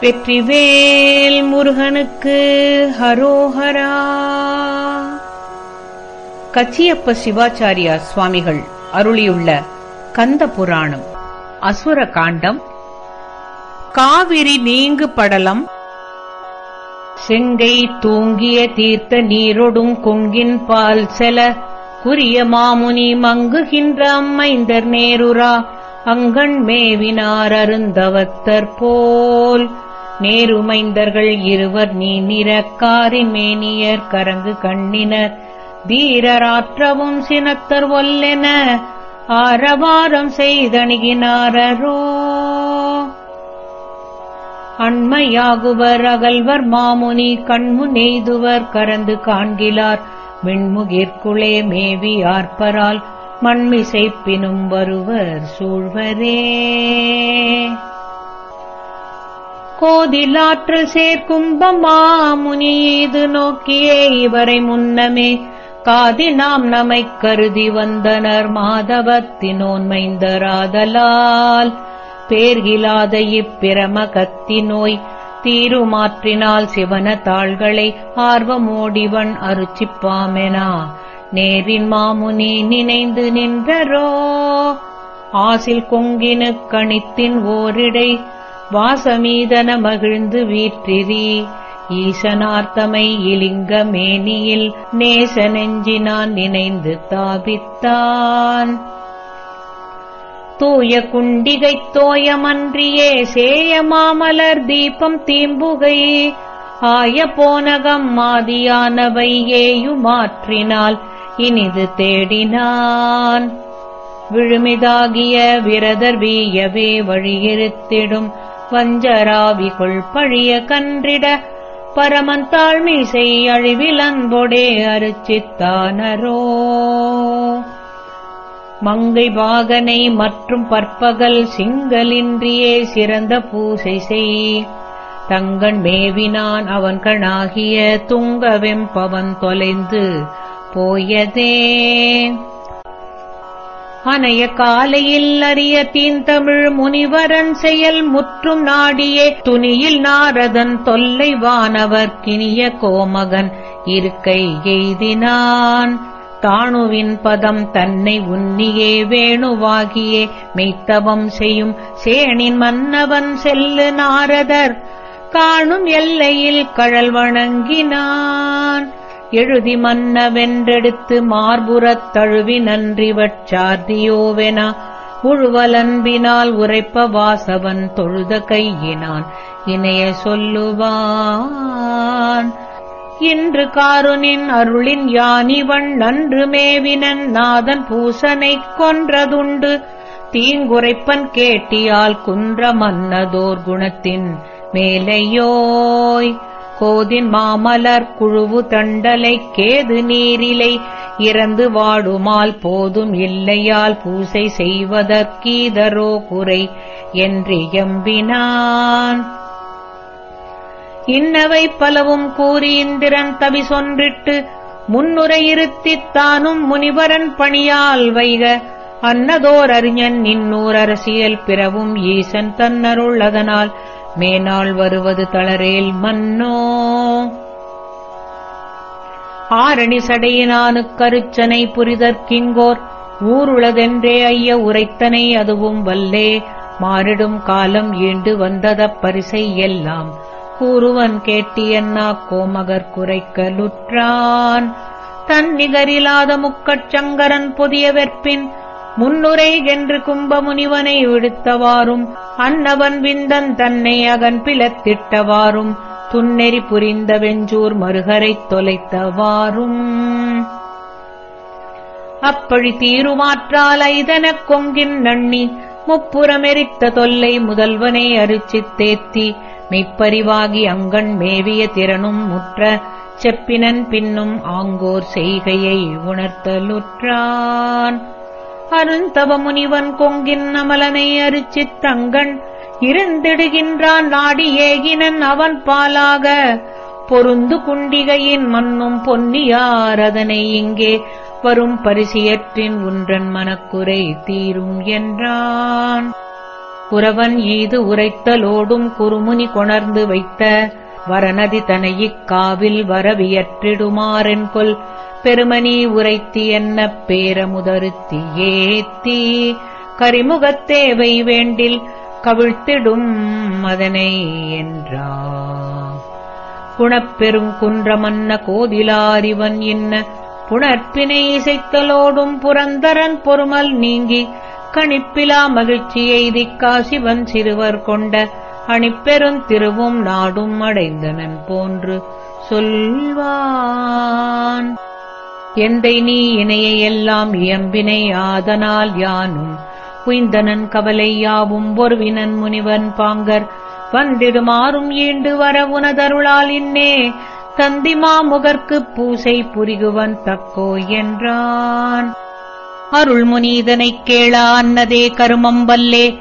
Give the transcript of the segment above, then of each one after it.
வெற்றிவேல் முருகனுக்கு ஹரோஹரா. கச்சியப்ப சிவாச்சாரியா சுவாமிகள் அருளியுள்ள கந்த புராணம் அசுர காண்டம் காவிரி நீங்கு படலம் செங்கை தூங்கிய தீர்த்த நீரொடும் கொங்கின் பால் செல குறிய மாமுனி மங்குகின்ற அம்மைந்தர் நேருரா அங்கண் மேவினார் அருந்தவத்தர் போல். நேருமைந்தர்கள் இருவர் நீ நிறக்காரி மேனியர் கரங்கு கண்ணினர். வீரராற்றவும் சினத்தர் ஒல்லென ஆரவாரம் செய்தணுகினாரோ அண்மையாகுவர் அகல்வர் மாமுனி கண்மு நெய்துவர் கரந்து காண்கிலார். மின்முகிற்குளே மேவி ஆர்ப்பரால் மண்மிசைப்பினும் வருவர் சூழ்வரே. கோதிலாற்றல் சேர்க்கும்பம் மாமுனி இது நோக்கியே இவரை முன்னமே. காதினாம் நமை கருதி வந்தனர் மாதவத்தினோன்மைந்தராதலால் பேர்கிலாத இப்பிரம கத்தி நோய் தீருமாற்றினால் சிவன தாள்களை ஆர்வமோடிவன் அருச்சிப்பாமெனா. நேரின் மாமுனி நினைந்து நின்றரோ? ஆசில் கொங்கினு கணித்தின் ஓரிடை வாசமீதன மகிழ்ந்து வீற்றிரி. ஈசனார்த்தமை இலிங்க மேனியில் நேச நெஞ்சினான் நினைந்து தாபித்தான். தூய குண்டிகைத் தோயமன்றியே சேய மாமலர் தீபம் தீம்புகை. ஆய போனகம் மாதியானவை ஏயுமாற்றினால் இனிது தேடினான். விழுமிதாகிய விரதர் வீயவே வழியிருத்திடும் வஞ்சராவிகுள் பழிய கன்றிட பரமன் தாழ்மிசை அழிவில் அருச்சித்தானரோ. மங்கை பாகனை மற்றும் பற்பகல் சிங்கலின்றியே சிறந்த பூசை செய். தங்கன் மேவினான் அவன் கணாகிய துங்கவெம்பவன் தொலைந்து போயதே. அனைய காலையில் அறிய தீந்தமிழ் முனிவரன் செயல் முற்றும் நாடியே. துணியில் நாரதன் தொல்லை வானவர் கினிய கோமகன் இருக்கை எய்தினான். தாணுவின் பதம் தன்னை உன்னியே வேணுவாகியே. மெய்த்தவம் செய்யும் சேனின் மன்னவன் செல்லு நாரதர். காணும் எல்லையில் கழல் வணங்கினான். எழுதி மன்னவென்றெடுத்து மார்புறத் தழுவி நன்றிவற் சார்தியோவென. உழுவலன்பினால் உரைப்ப வாசவன் தொழுத கையினான். இணைய சொல்லுவான் இன்று காருனின் அருளின் யானிவன் நன்று மேவினன் நாதன் பூசனைக் கொன்றதுண்டு. தீங்குரைப்பன் கேட்டியால் குன்ற மன்னதோர் குணத்தின் மேலையோய். கோதின் மாமலர் குழுவு தண்டலை கேது நீரிலை. இறந்து வாடுமால் போதும் இல்லையால் பூசை செய்வதற்கீதரோ குறை என்றியம்பினான் இன்னவை பலவும் கூறி இந்திரன் தவி சொன்றிட்டு முன்னுரையிருத்தித் தானும் முனிவரன் பணியால் வைக. அன்னதோர் அறிஞன் நின்னூர் அரசியல் பிறவும் ஈசன் தன்னருள் அதனால். மேனாள் வருவது தளரேல் மன்னோ. ஆரணி சடையினானு கருச்சனை புரிதற்கிங்கோர் ஊருளதென்றே ஐய உரைத்தனை அதுவும் வல்லே. மாறிடும் காலம் ஈண்டு வந்ததப் பரிசை எல்லாம் கூறுவன் கேட்டியன்னா கோமகர் குறைக்கலுற்றான் தன் நிகரிலாத முக்கட் சங்கரன் புதிய வெற்பின் முன்னுரை என்று கும்பமுனிவனை விடுத்தவாறும் அன்னவன் விந்தன் தன்னை அகன் பிளத்திட்டவாறும் துன்னெறி புரிந்த வெஞ்சூர் மருகரைத் தொலைத்தவாறும். அப்பழி தீருமாற்றால் ஐதனக் கொங்கின் நண்ணி முப்புறமெரித்த தொல்லை முதல்வனை அருச்சித் தேத்தி மெய்ப்பறிவாகி அங்கண் மேவிய திறனும் முற்ற செப்பினன் பின்னும் ஆங்கோர் செய்கையை உணர்த்தலுற்றான். அருந்தவ முனிவன் கொங்கின் அமலனை அரிச்சித் தங்கண் இருந்திடுகின்றான் நாடி ஏகினன் அவன் பாலாக. பொருந்து குண்டிகையின் மன்னும் பொன்னியாரதனை இங்கே வரும் பரிசியற்றின் உன்றன் மனக்குறை தீரும் என்றான். குறவன் ஈது உரைத்தலோடும் குறுமுனி கொணர்ந்து வைத்த வரநதி தனையிக் காவில் வரவியற்றிடுமாறென்கொல் பெருமணி உரைத்தி என்ன பேரமுதருத்தி ஏத்தி கரிமுகத்தேவை வேண்டில் கவிழ்த்திடும் அதனை என்றா. குணப்பெரும் குன்றமன்ன கோதிலாரிவன் இன்ன புணர்ப்பினை இசைத்தலோடும் புரந்தரன் பொறுமல் நீங்கி கணிப்பிலா மகிழ்ச்சியை திக்காசிவன் சிறுவர் கொண்ட அணிப்பெருந்திருவும் நாடும் அடைந்தனன் போன்று சொல்வா எந்தை நீ இணையை எல்லாம் இயம்பினை ஆதனால் யானும். உய்ந்தனன் கவலை யாவும் ஒருவினன் முனிவன் பாங்கர். வந்திடுமாறும் ஈண்டு வர உனதருளால் இன்னே. தந்திமா முகர்க்குப் பூசை புரிகுவன் தக்கோ என்றான். அருள்முனீதனைக் கேளா அன்னதே கருமம் வல்லே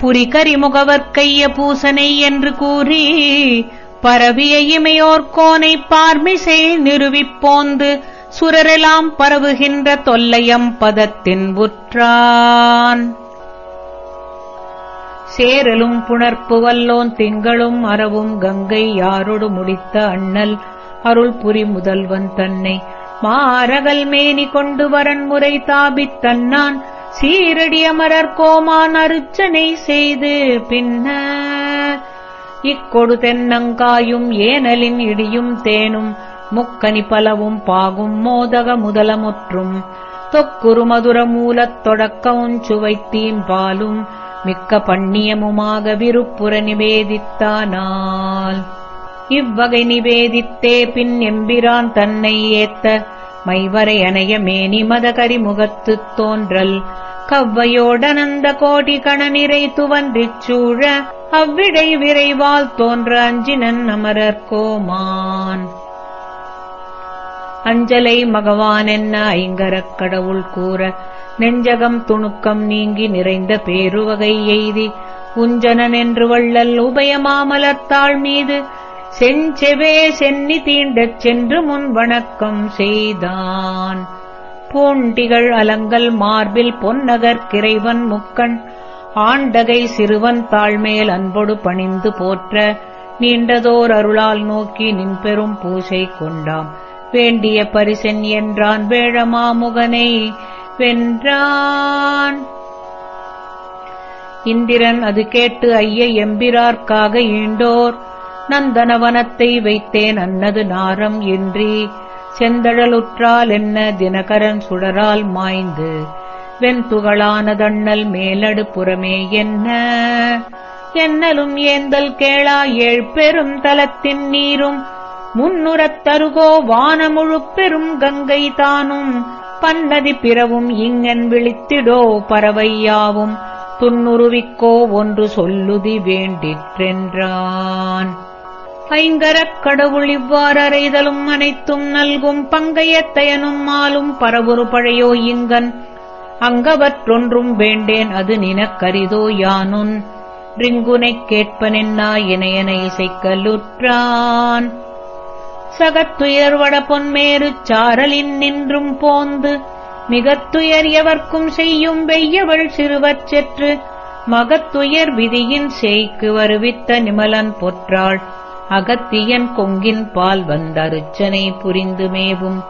புரிகரிமுகவர்க்கைய பூசனை என்று கூறி. பரவிய இமையோர்கோனை பார்மிசை நிறுவிப்போந்து சுரரெலாம் பரவுகின்ற தொல்லையம் பதத்தின் உற்றான். சேரலும் புணர்ப்பு வல்லோன் திங்களும் அறவும் கங்கை யாரோடு முடித்த அண்ணல் அருள் புரி முதல்வன் தன்னை. மாரகல் மேனி கொண்டு வரன் முறை தாபித் தன்னான். சீரடி கோமான் அருச்சனை செய்து பின்ன. இக்கொடு தென்னங்காயும் ஏனலின் இடியும் தேனும் முக்கனி பலவும் பாகும் மோதக முதலமுற்றும். தொக்குரு மதுர மூலத் தொடக்கவும் சுவைத்தீம் பாலும் மிக்க பண்ணியமுமாக விருப்புற நிவேதித்தானால். இவ்வகை நிவேதித்தே பின் எம்பிரான் தன்னை ஏத்த மைவரை அணைய மேனி மதகரி முகத்துத் தோன்றல். கவ்வையோடனந்த கோடி கணநிறை துவன்றிச் சூழ அவ்விடை விரைவால் தோன்ற அஞ்சினன் அமரர் கோமான். அஞ்சலை மகவான் என்ன ஐங்கரக் கடவுள் கூற நெஞ்சகம் துணுக்கம் நீங்கி நிறைந்த பேருவகை எய்தி உஞ்சனன் என்று வள்ளல் உபயமாமலத்தாள் மீது செஞ்செவே சென்னி தீண்டச் சென்று முன் வணக்கம் செய்தான். பூண்டிகள் அலங்கல் மார்பில் பொன்னகர் கிரைவன் முக்கண் ஆண்டகை சிறுவன் தாழ்மேல் அன்பொடு பணிந்து போற்ற நீண்டதோர் அருளால் நோக்கி நின்பெரும் பூசை கொண்டாம். வேண்டிய பரிசன் என்றான் வேழமாமுகனை. வென்றான். இந்திரன் அது கேட்டு ஐய எம்பிரார்க்காக ஈண்டோர். நந்தனவனத்தை வைத்தேன் அன்னது நாரம் இன்றி. செந்தழலுற்றால் என்ன தினகரன் சுடரால் மாய்ந்து. வெண்துகளானதண்ணல் மேலடு புறமே என்ன? என்னலும் ஏந்தல் கேளா ஏழ் பெரும் தலத்தின் நீரும். முன்னுரத்தருகோ வானமுழு பெரும் கங்கை தானும் பன்னதி பிறவும் இங்கன் விழித்திடோ பறவையாவும். துன்னுருவிக்கோ ஒன்று சொல்லுதி வேண்டிற்றென்றான். ஐங்கரக் கடவுள் இவ்வாறறைதலும் அனைத்தும் நல்கும் பங்கையத்தையனும் மாலும் பரவுரு பழையோ இங்கன். அங்கவற்றொன்றும் வேண்டேன் அது நினக்கரிதோ யானுன். ரிங்குனைக் கேட்பனென்னா இணையனை இசைக்கலுற்றான். சகத்துயர்வட பொன்மேறு சாரலின் நின்றும் போந்து மிகத்துயர் எவர்க்கும் செய்யும் வெய்யவள் சிறுவர் செற்று மகத்துயர் விதியின் செய்க்கு வருவித்த நிமலன் பொற்றாள். அகத்தியன் கொங்கின் பால் வந்தருச்சனை புரிந்து மேவும்.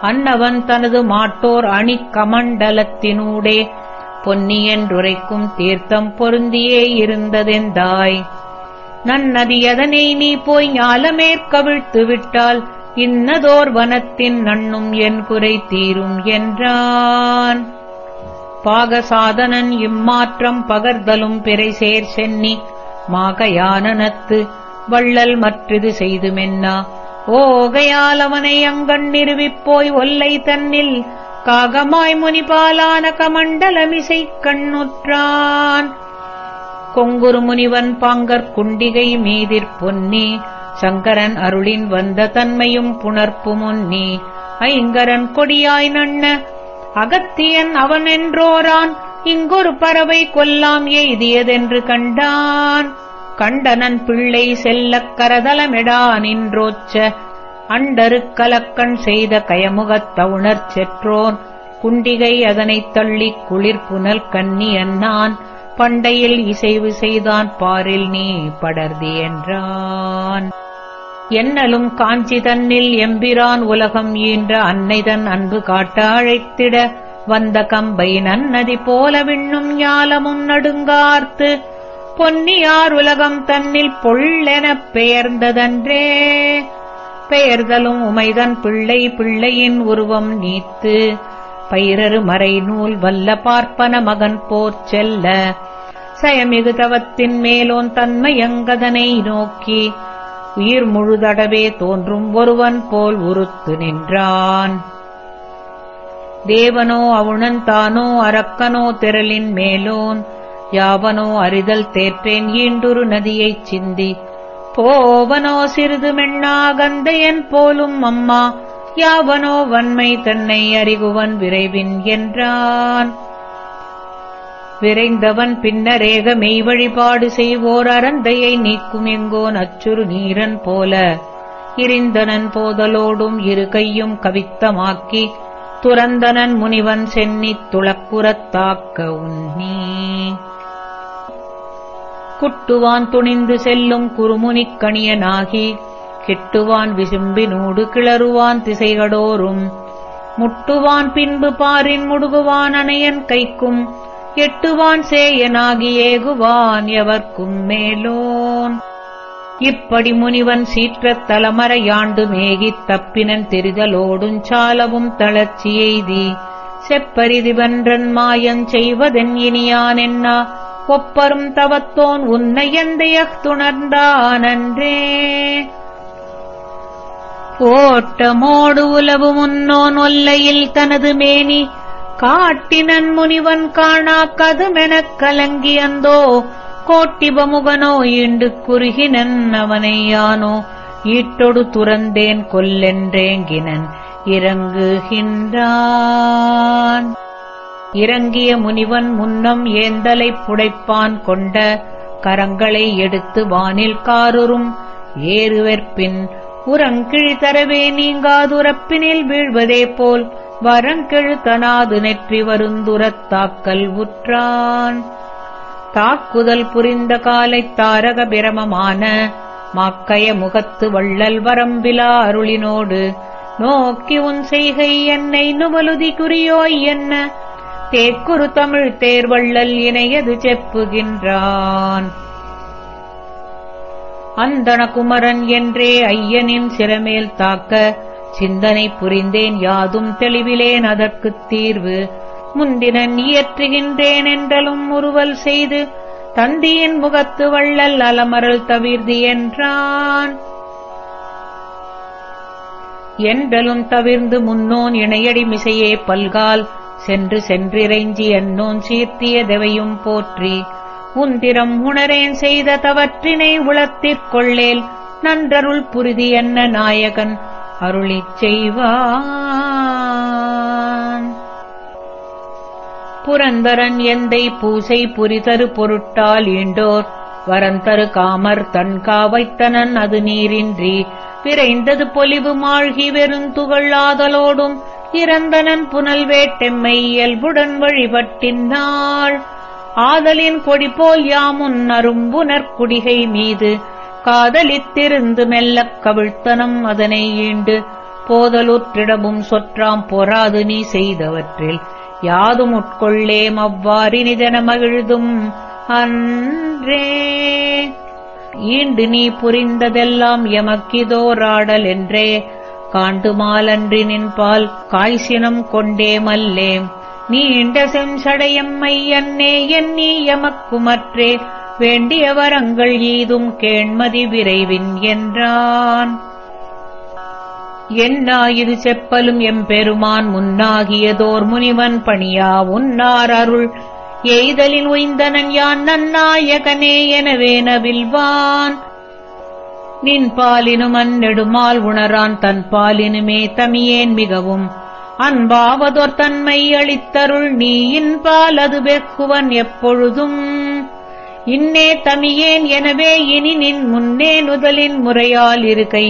அன்னவன் தனது மாட்டோர் அணி கமண்டலத்தினூடே பொன்னியன்றுரைக்கும் தீர்த்தம் பொருந்தியே இருந்ததெந்தாய். நன்னதியதனை நீ போய் ஞாலமேற்கவிழ்த்து விட்டால் இன்னதோர் வனத்தின் நண்ணும் என் குறை தீரும் என்றான். பாகசாதனன் இம்மாற்றம் பகர்தலும் பிறை சேர் சென்னி மாகயானனத்து வள்ளல் மற்றிது செய்துமென்னா ஓகையால் அவனை அங்கண் நிறுவிப்போய் ஒல்லை தன்னில் காகமாய் முனிபாலான கமண்டலமிசை கண்ணுற்றான். கொங்குரு முனிவன் பாங்கற் குண்டிகை மீதிற் பொன்னி சங்கரன் அருளின் வந்த தன்மையும் புணர்ப்பு முன்னி. ஐங்கரன் கொடியாய் நண்ண அகத்தியன் அவனென்றோரான் இங்கொரு பறவை கொல்லாம் எய்தியதென்று கண்டான். கண்டனன் பிள்ளை செல்லக் கரதலமெடா நின்றோச்ச அண்டரு கலக்கண் செய்த கயமுகத்த உணர்ச்செற்றோன் குண்டிகை அதனைத் தள்ளிக் குளிர் புனல் அன்னான் பண்டையில் இசைவு செய்தான் பாரில் நீ படர்தி என்றான். என்னலும் காஞ்சி தன்னில் எம்பிரான் உலகம் ஈன்ற அன்னைதன் அன்பு காட்ட அழைத்திட வந்த கம்பை நன்னதி போல விண்ணும் ஞாலமும் நடுங்கார்த்து பொன்னியார் உலகம் தன்னில் பொள்ளெனப் பெயர்ந்ததன்றே. பெயர்தலும் உமைதன் பிள்ளை பிள்ளையின் உருவம் நீத்து பயிரரு மறை நூல் வல்ல பார்ப்பன மகன் போர் செல்ல. சயமிகு தவத்தின் மேலோன் தன்மையங்கதனை நோக்கி. உயிர் முழுதடவே தோன்றும் ஒருவன் போல் உருத்து நின்றான். தேவனோ அவுணன் தானோ அரக்கனோ திரளின் மேலோன். யாவனோ அறிதல் தேற்றேன் ஈண்டுரு நதியைச் சிந்தி. போவனோ சிறிது மென்னாகந்தையன் போலும் அம்மா. யாவனோ வன்மை தன்னை அறிகுவன் விரைவின் என்றான். விரைந்தவன் பின்னரேக மெய் வழிபாடு செய்வோர் அரந்தையை நீக்கும் எங்கோன் அச்சுறு நீரன் போல. இரிந்தனன் போதலோடும் இரு கையும் கவித்தமாக்கி துறந்தனன் முனிவன் சென்னித் துளக்குறத்தாக்க உன்னீ. குட்டுவான் துணிந்து செல்லும் குறுமுனிக் கணியனாகி கிட்டுவான் விசும்பினூடு கிளறுவான் திசைகடோறும் முட்டுவான் பின்பு பாரின் முடுகுவான் அணையன் கைக்கும். எட்டுவான் சேயனாகி ஏகுவான் எவர்க்கும் மேலோன். இப்படி முனிவன் சீற்றத் தலமறையாண்டு மேகித் தப்பினன் தெரிதலோடும் சாலவும் தளர்ச்சி எய்தி. செப்பரிதிவன்றன் மாயஞ் செய்வதென் இனியான் என்னா? ஒப்பரும் தவத்தோன் உன்னை எந்தையத் துணர்ந்தானன்றே. ஓட்டமோடு உலவு முன்னோன் ஒல்லையில் தனது மேனி. காட்டினன் முனிவன் காணா கதுமெனக் கலங்கியந்தோ. கோட்டிபமுகனோ இண்டு குறுகினன் அவனை யானோ ஈட்டொடு துறந்தேன் கொல்லென்றேங்கினன் இறங்குகின்றான். இறங்கிய முனிவன் முன்னம் ஏந்தலைப் புடைப்பான் கொண்ட கரங்களை எடுத்து வானில் காருறும் ஏறுவெற்பின் உரங்கிழி தரவே நீங்காதுரப்பினில் வீழ்வதே போல் வரங்கிழு தனாது நெற்றி வருந்துரத் தாக்கல் உற்றான். தாக்குதல் புரிந்த காலைத் தாரக பிரமமான மாக்கய முகத்து வள்ளல் வரம்பிலா அருளினோடு நோக்கி உன் செய்கை என்னை நுவலுதி குறியோய் என்ன? தேக்குரு தமிழ் தேர்வள்ளல் இணையது செப்புகின்றான். அந்தணகுமரன் என்றே ஐயனின் சிறமேல் தாக்க சிந்தனை புரிந்தேன் யாதும் தெளிவிலேன் அதற்குத் தீர்வு. முந்தினன் இயற்றுகின்றேன் என்றலும் உருவல் செய்து தந்தியின் முகத்து வள்ளல் அலமரல் தவிர்தி என்றான். என்றலும் தவிர்ந்து முன்னோன் இணையடி மிசையே பல்கால் சென்று சென்றிறைஞ்சி என்னோன் சீர்த்திய தெவையும் போற்றி. உந்திரம் உணரேன் செய்த தவற்றினை உளத்திற்கொள்ளேல் நன்றருள் புரிதி என்ன நாயகன் அருளிச் செய்வான். புரந்தரன் எந்தை பூசை புரிதரு பொருட்டால் ஈண்டோர் வரந்தரு காமர் தன் காவைத்தனன் அது நீரின்றி விரைந்தது பொலிவு மாழ்கி வெறுந்துகள்ளாதலோடும் இறந்தனன் புனல் வேட்டெம்மை இயல்புடன் வழிபட்டினாள் ஆதலின் கொடி போல் யாமுன் அரும்புனர் குடிகை மீது. காதலித்திருந்து மெல்லக் கவிழ்த்தனம் அதனை ஈண்டு. போதலுற்றிடமும் சொற்றாம் பொறாது நீ செய்தவற்றில். யாதும் உட்கொள்ளேம் அவ்வாறினிதன மகிழ்தும். அன்றே. ஈண்டு நீ புரிந்ததெல்லாம் எமக்கிதோராடல் என்றே. காண்டுமாலன்றி நின்பால் காய்சினம் கொண்டேமல்லேம் நீண்ட செஞ்சடையம்மை அன்னே எண்ணி எமக்குமற்றே வேண்டிய வரங்கள் ஈதும் கேண்மதி விரைவின் என்றான். என்னாயிரு செப்பலும் எம்பெருமான் முன்னாகியதோர் முனிவன் பணியா உன்னார் அருள். எய்தலின் உய்ந்தனன் யான் நன்னாயகனே எனவே நவில்வான். நின் பாலினும் அந்நெடுமால் உணரான் தன் பாலினுமே தமியேன் மிகவும். அன்பாவதோர் தன்மை அளித்தருள் நீயின் பால் அது வெக்குவன் எப்பொழுதும். இன்னே தமியேன் எனவே இனி நின் முன்னே நுதலின் முறையால் இருக்கை.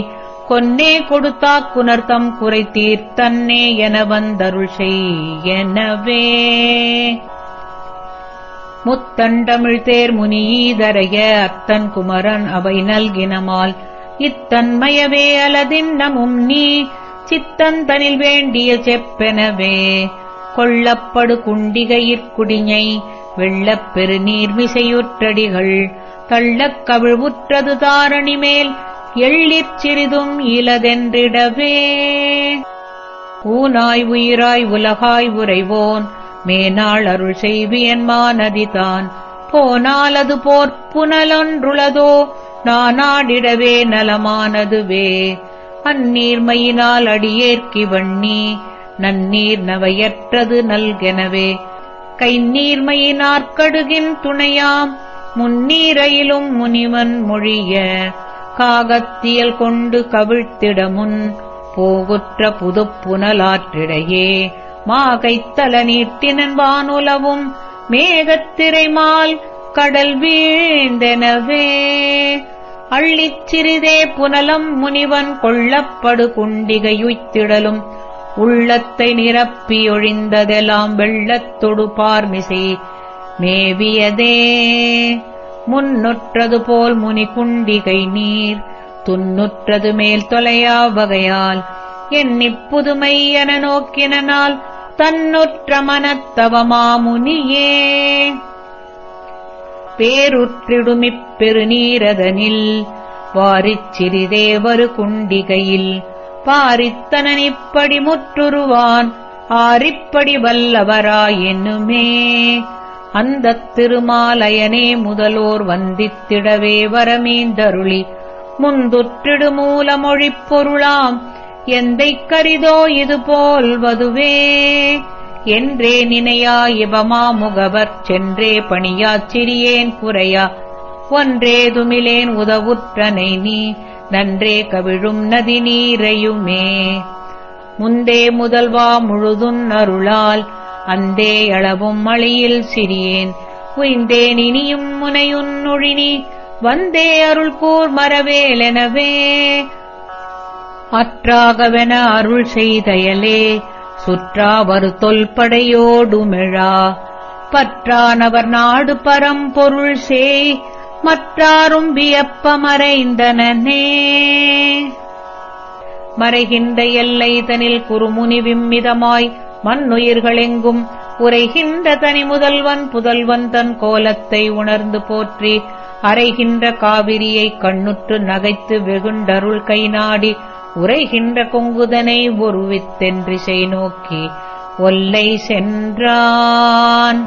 கொன்னே கொடுத்தா குணர்த்தம் குறைத்தீர் தன்னே என வந்தருள் செய்யனவே. எனவே முனியீதரைய அத்தன் குமரன் அவை நல்கினமால். இத்தன்மயவே அலதின்னமும் நீ சித்தந்தனில் வேண்டிய செப்பெனவே. கொள்ளப்படு குண்டிகையிற்குடிஞை வெள்ளப் பெருநீர்மிசையுற்றடிகள் தள்ளக் கவிழ்வுற்றது தாரணி மேல் எள்ளிற் சிறிதும் இலதென்றிடவே. ஊனாய் உயிராய் உலகாய் உறைவோன் மேனாள் அருள் செய்வியன் மானதிதான். போனால் அது போர்ப்புனலொன்றுளதோ நானாடிடவே நலமானதுவே. அந்நீர்மையினால் அடியேற்கி வண்ணி நன்னீர் நவையற்றது நல்கெனவே. கை நீர்மையினார்க்கடுகின் துணையாம் முன்னீரையிலும் முனிவன் மொழிய. காகத்தியல் கொண்டு கவிழ்த்திடமுன் போகுற்ற புதுப்புனலாற்றிடையே. மாகைத்தல நீட்டினன் வானுலவும் மேகத்திரைமால் கடல் வீழ்ந்தெனவே. அள்ளிச் சிறிதே புனலும் முனிவன் கொள்ளப்படு குண்டிகையுய்த்திடலும் உள்ளத்தை நிரப்பியொழிந்ததெல்லாம் வெள்ளத்தொடு பார்மிசை மேவியதே முன்னுற்றது போல் முனி குண்டிகை நீர். துன்னுற்றது மேல் தொலையா வகையால். எண்ணிப் புதுமை என நோக்கினால் தன்னுற்ற மனத்தவமாமுனியே பேருற்றிடுமிப் பெருநீரதனில் வாரிச் சிறிதேவரு குண்டிகையில் பாரித்தனனிப்படி முற்றுருவான் ஆரிப்படி வல்லவராயென்னுமே அந்தத் திருமாலயனே முதலோர் வந்தித்திடவே வரமீந்தருளி முந்துற்றிடு மூலமொழிப் பொருளாம் எந்தைக் கரிதோ இது போல்வதுவே என்றே நினையா இவமா முகவர்? சென்றே பணியாச்சிறியேன் குறையா? ஒன்றேதுமிலேன் உதவுற்றனை நீ? நன்றே கவிழும் நதி நீரையுமே. முந்தே முதல்வா முழுதுன் அருளால் அந்தே அளவும் மழையில் சிறியேன். உய்ந்தேன் இனியும் முனையுன் நொழினி? வந்தே அருள் கூர் மரவேலெனவே. அற்றாகவென அருள் செய்தயலே சுற்றாவரு தொல்படையோடுமிழா பற்றானவர் நாடு பரம்பொருள் சேய் மற்றாரும் வியப்பமறைந்தனே மறைகின்ற எல்லை தனில் குறுமுனி விம்மிதமாய் மண்ணுயிர்களெங்கும் உரைகின்ற தனி முதல்வன் புதல்வன் தன் கோலத்தை உணர்ந்து போற்றி அறைகின்ற காவிரியை கண்ணுற்று நகைத்து வெகுண்டருள் கை நாடி உரைகின்ற கொங்குதனை ஒருவித்தென்றிசை நோக்கி ஒல்லை சென்றான்.